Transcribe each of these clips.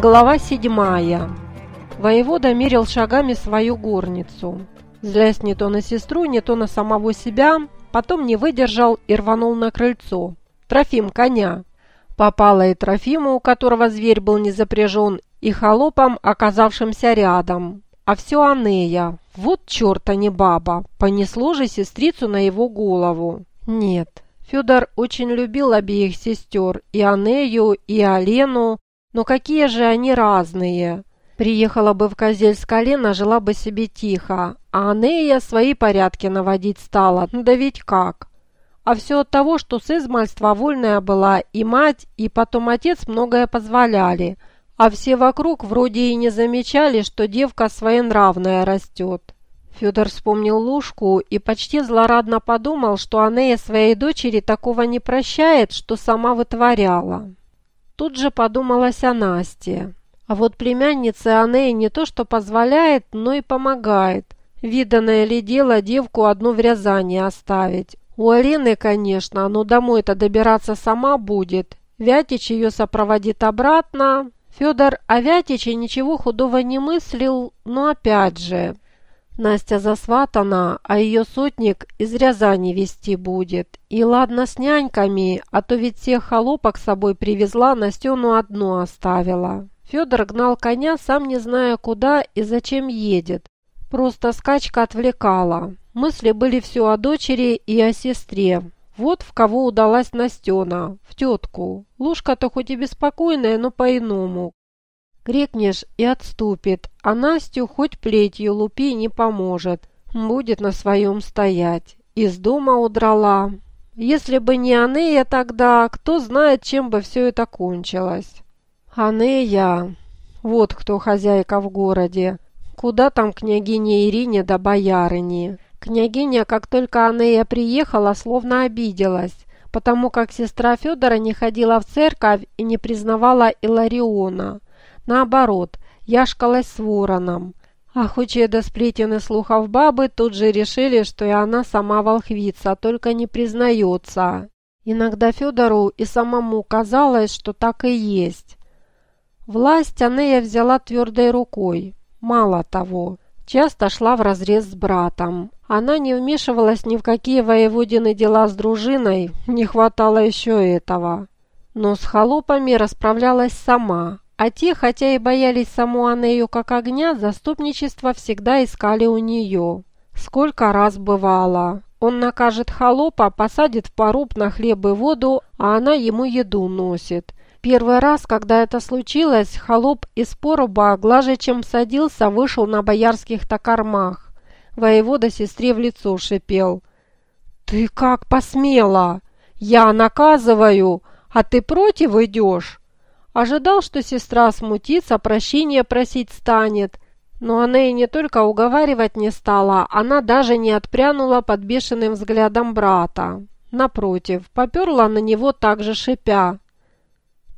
Глава седьмая. Воевода мерил шагами свою горницу. Злясь не то на сестру, не то на самого себя, потом не выдержал и рванул на крыльцо. Трофим коня. Попало и Трофиму, у которого зверь был не запряжен, и холопом, оказавшимся рядом. А все Анея. Вот черта не баба. Понесло же сестрицу на его голову. Нет, Федор очень любил обеих сестер, и Анею, и Алену, но какие же они разные. Приехала бы в Козельск-Алена, жила бы себе тихо, а Анея свои порядки наводить стала, ну да ведь как. А все от того, что с измальства вольная была и мать, и потом отец многое позволяли, а все вокруг вроде и не замечали, что девка своенравная растет. Федор вспомнил Лужку и почти злорадно подумал, что Анея своей дочери такого не прощает, что сама вытворяла. Тут же подумалось о Насте. А вот племяннице Анея не то что позволяет, но и помогает. Виданное ли дело девку одну в Рязани оставить? У Алены, конечно, но домой-то добираться сама будет. Вятич ее сопроводит обратно. Федор о Вятиче ничего худого не мыслил, но опять же... Настя засватана, а ее сотник из Рязани вести будет. И ладно с няньками, а то ведь всех холопок с собой привезла, Настену одну оставила. Федор гнал коня, сам не зная куда и зачем едет. Просто скачка отвлекала. Мысли были все о дочери и о сестре. Вот в кого удалась Настена, в тетку. Лужка-то хоть и беспокойная, но по-иному. Крикнешь и отступит, а Настю хоть плетью лупи не поможет. Будет на своем стоять. Из дома удрала. Если бы не Анея тогда, кто знает, чем бы все это кончилось. Анея, вот кто хозяйка в городе. Куда там княгине Ирине да боярыни? Княгиня, как только Анея приехала, словно обиделась, потому как сестра Федора не ходила в церковь и не признавала Илариона. Наоборот, яшкалась с вороном. Охочие до сплетен и слухов бабы тут же решили, что и она сама волхвица, только не признается. Иногда Федору и самому казалось, что так и есть. Власть Анея взяла твердой рукой. Мало того, часто шла вразрез с братом. Она не вмешивалась ни в какие воеводины дела с дружиной, не хватало еще этого. Но с холопами расправлялась сама, а те, хотя и боялись саму Анею как огня, заступничество всегда искали у нее. Сколько раз бывало. Он накажет холопа, посадит в поруб на хлеб и воду, а она ему еду носит. Первый раз, когда это случилось, холоп из поруба, глаже чем садился, вышел на боярских токармах. Воевода сестре в лицо шипел. «Ты как посмела? Я наказываю, а ты против идешь?» Ожидал, что сестра смутится, прощения просить станет. Но она и не только уговаривать не стала, она даже не отпрянула под бешеным взглядом брата. Напротив, поперла на него также шипя.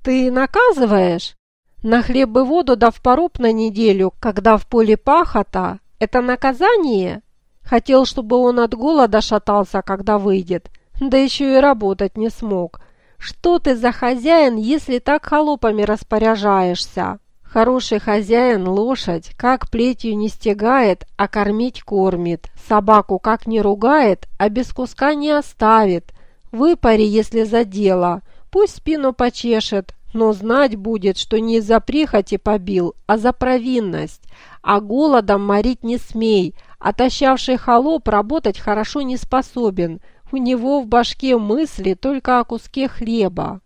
«Ты наказываешь? На хлеб и воду да в поруб на неделю, когда в поле пахота? Это наказание?» Хотел, чтобы он от голода шатался, когда выйдет, да еще и работать не смог. Что ты за хозяин, если так холопами распоряжаешься? Хороший хозяин лошадь как плетью не стегает, а кормить кормит. Собаку как не ругает, а без куска не оставит. Выпари, если за дело. Пусть спину почешет, но знать будет, что не из-за прихоти побил, а за провинность. А голодом морить не смей. Отощавший холоп работать хорошо не способен. У него в башке мысли только о куске хлеба.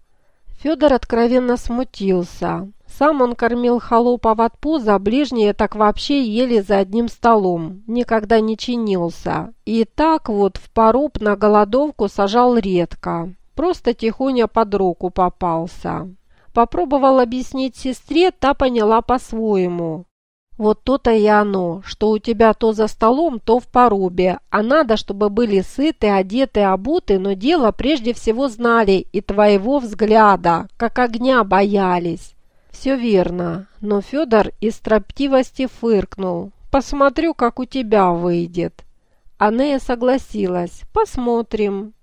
Федор откровенно смутился. Сам он кормил холопов от пуза, ближние так вообще ели за одним столом, никогда не чинился. И так вот в поруб на голодовку сажал редко, просто тихоня под руку попался. Попробовал объяснить сестре, та поняла по-своему. Вот то-то и оно, что у тебя то за столом, то в порубе, а надо, чтобы были сыты, одеты, обуты, но дело прежде всего знали и твоего взгляда, как огня боялись. Все верно, но Федор из строптивости фыркнул. Посмотрю, как у тебя выйдет. Анея согласилась. Посмотрим.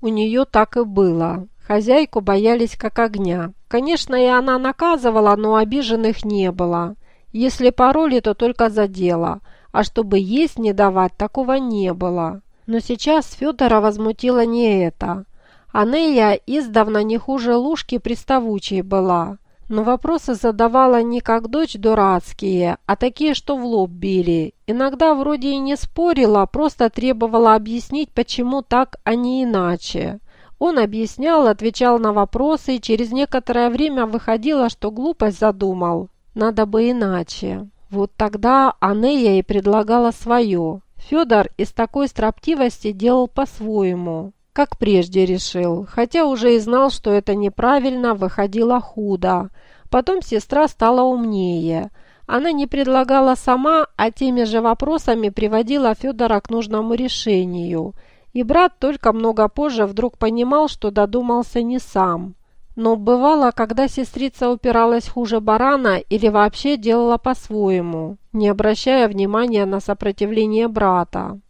У нее так и было. Хозяйку боялись как огня. Конечно, и она наказывала, но обиженных не было. Если пароли, то только за дело, а чтобы есть не давать, такого не было. Но сейчас Федора возмутило не это. Анея издавна не хуже Лушки приставучей была. Но вопросы задавала не как дочь дурацкие, а такие, что в лоб били. Иногда вроде и не спорила, просто требовала объяснить, почему так, а не иначе. Он объяснял, отвечал на вопросы, и через некоторое время выходило, что глупость задумал. Надо бы иначе. Вот тогда Анея и предлагала свое. Федор из такой строптивости делал по-своему как прежде решил, хотя уже и знал, что это неправильно, выходило худо. Потом сестра стала умнее. Она не предлагала сама, а теми же вопросами приводила Федора к нужному решению. И брат только много позже вдруг понимал, что додумался не сам. Но бывало, когда сестрица упиралась хуже барана или вообще делала по-своему, не обращая внимания на сопротивление брата.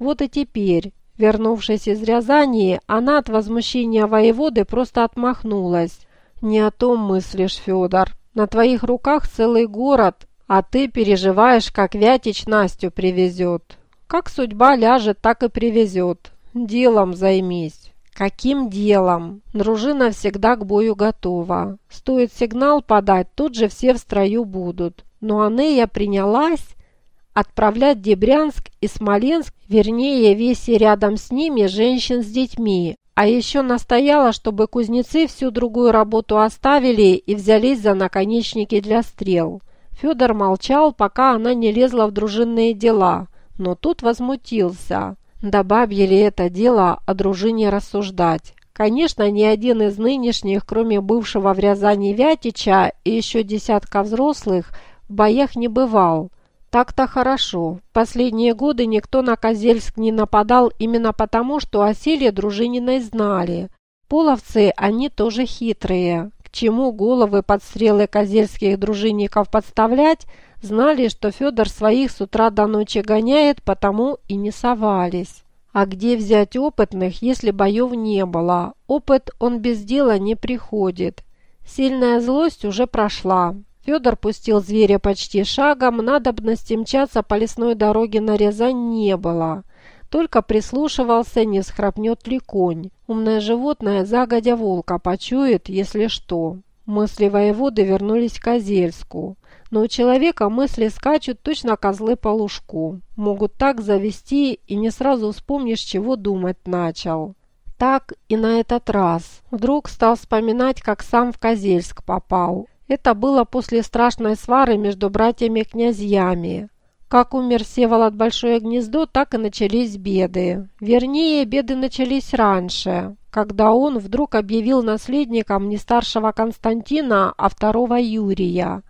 Вот и теперь, Вернувшись из Рязани, она от возмущения воеводы просто отмахнулась. «Не о том мыслишь, Федор. На твоих руках целый город, а ты переживаешь, как Вятич Настю привезет. Как судьба ляжет, так и привезет. Делом займись». Каким делом? Дружина всегда к бою готова. Стоит сигнал подать, тут же все в строю будут. Но Анея принялась отправлять Дебрянск и Смоленск, вернее, весь и рядом с ними женщин с детьми. А еще настояла, чтобы кузнецы всю другую работу оставили и взялись за наконечники для стрел. Федор молчал, пока она не лезла в дружинные дела, но тут возмутился. Да бабье ли это дело о дружине рассуждать? Конечно, ни один из нынешних, кроме бывшего в Рязани Вятича и еще десятка взрослых, в боях не бывал. Так-то хорошо. Последние годы никто на Козельск не нападал именно потому, что о силе Дружининой знали. Половцы, они тоже хитрые. К чему головы под стрелы козельских дружинников подставлять, знали, что Федор своих с утра до ночи гоняет, потому и не совались. А где взять опытных, если боев не было? Опыт он без дела не приходит. Сильная злость уже прошла. Федор пустил зверя почти шагом, надобности мчаться по лесной дороге на Рязань не было. Только прислушивался, не схрапнет ли конь. Умное животное загодя волка почует, если что. Мысли воеводы вернулись к Озельску. Но у человека мысли скачут точно козлы по лужку. Могут так завести, и не сразу вспомнишь, чего думать начал. Так и на этот раз. Вдруг стал вспоминать, как сам в Козельск попал. Это было после страшной свары между братьями-князьями. Как умер Севолод Большое Гнездо, так и начались беды. Вернее, беды начались раньше, когда он вдруг объявил наследником не старшего Константина, а второго Юрия.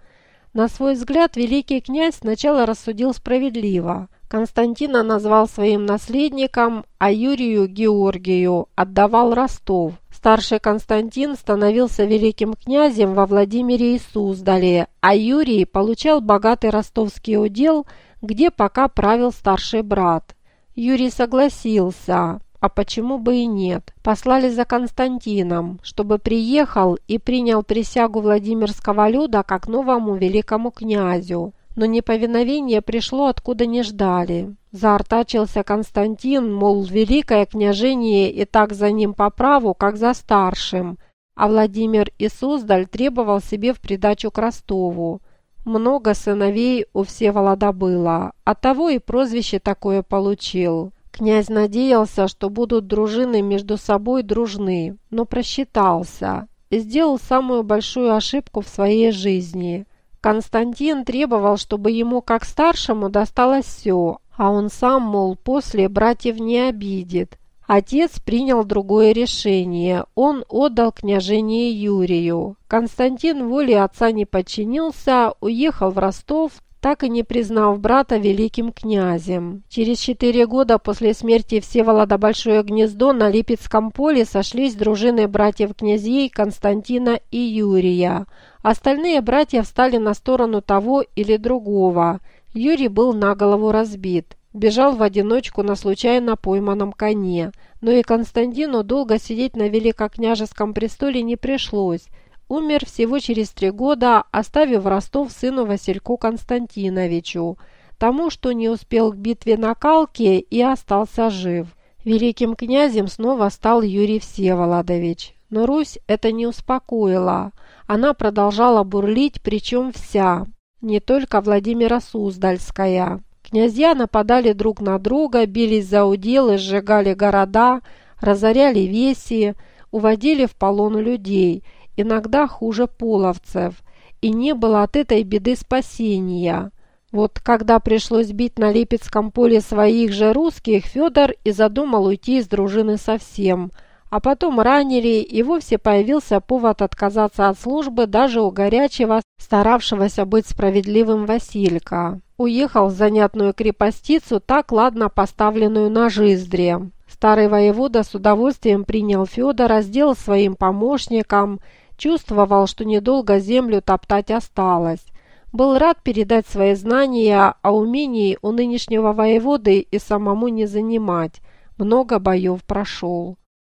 На свой взгляд, великий князь сначала рассудил справедливо. Константина назвал своим наследником, а Юрию Георгию отдавал Ростов. Старший Константин становился великим князем во Владимире и Суздале, а Юрий получал богатый ростовский удел, где пока правил старший брат. Юрий согласился, а почему бы и нет. Послали за Константином, чтобы приехал и принял присягу Владимирского люда как новому великому князю но неповиновение пришло откуда не ждали. Заортачился Константин, мол, великое княжение и так за ним по праву, как за старшим, а Владимир и Суздаль требовал себе в придачу к Ростову. Много сыновей у Всеволода было, оттого и прозвище такое получил. Князь надеялся, что будут дружины между собой дружны, но просчитался и сделал самую большую ошибку в своей жизни – Константин требовал, чтобы ему как старшему досталось все, а он сам, мол, после братьев не обидит. Отец принял другое решение. Он отдал княжение Юрию. Константин воле отца не подчинился, уехал в Ростов, так и не признав брата великим князем. Через четыре года после смерти Всеволода Большое Гнездо на Липецком поле сошлись дружины братьев-князей Константина и Юрия. Остальные братья встали на сторону того или другого. Юрий был на голову разбит. бежал в одиночку на случайно пойманном коне. Но и Константину долго сидеть на великокняжеском престоле не пришлось. Умер всего через три года, оставив Ростов сыну Васильку Константиновичу, тому, что не успел к битве на Калке и остался жив. Великим князем снова стал Юрий Всеволодович. Но Русь это не успокоила. Она продолжала бурлить, причем вся, не только Владимира Суздальская. Князья нападали друг на друга, бились за уделы, сжигали города, разоряли веси, уводили в полон людей, иногда хуже половцев. И не было от этой беды спасения. Вот когда пришлось бить на Липецком поле своих же русских, Федор и задумал уйти из дружины совсем – а потом ранили, и вовсе появился повод отказаться от службы даже у горячего, старавшегося быть справедливым Василька. Уехал в занятную крепостицу, так ладно поставленную на Жиздре. Старый воевода с удовольствием принял Федора, сделал своим помощником, чувствовал, что недолго землю топтать осталось. Был рад передать свои знания, а умений у нынешнего воеводы и самому не занимать. Много боев прошел.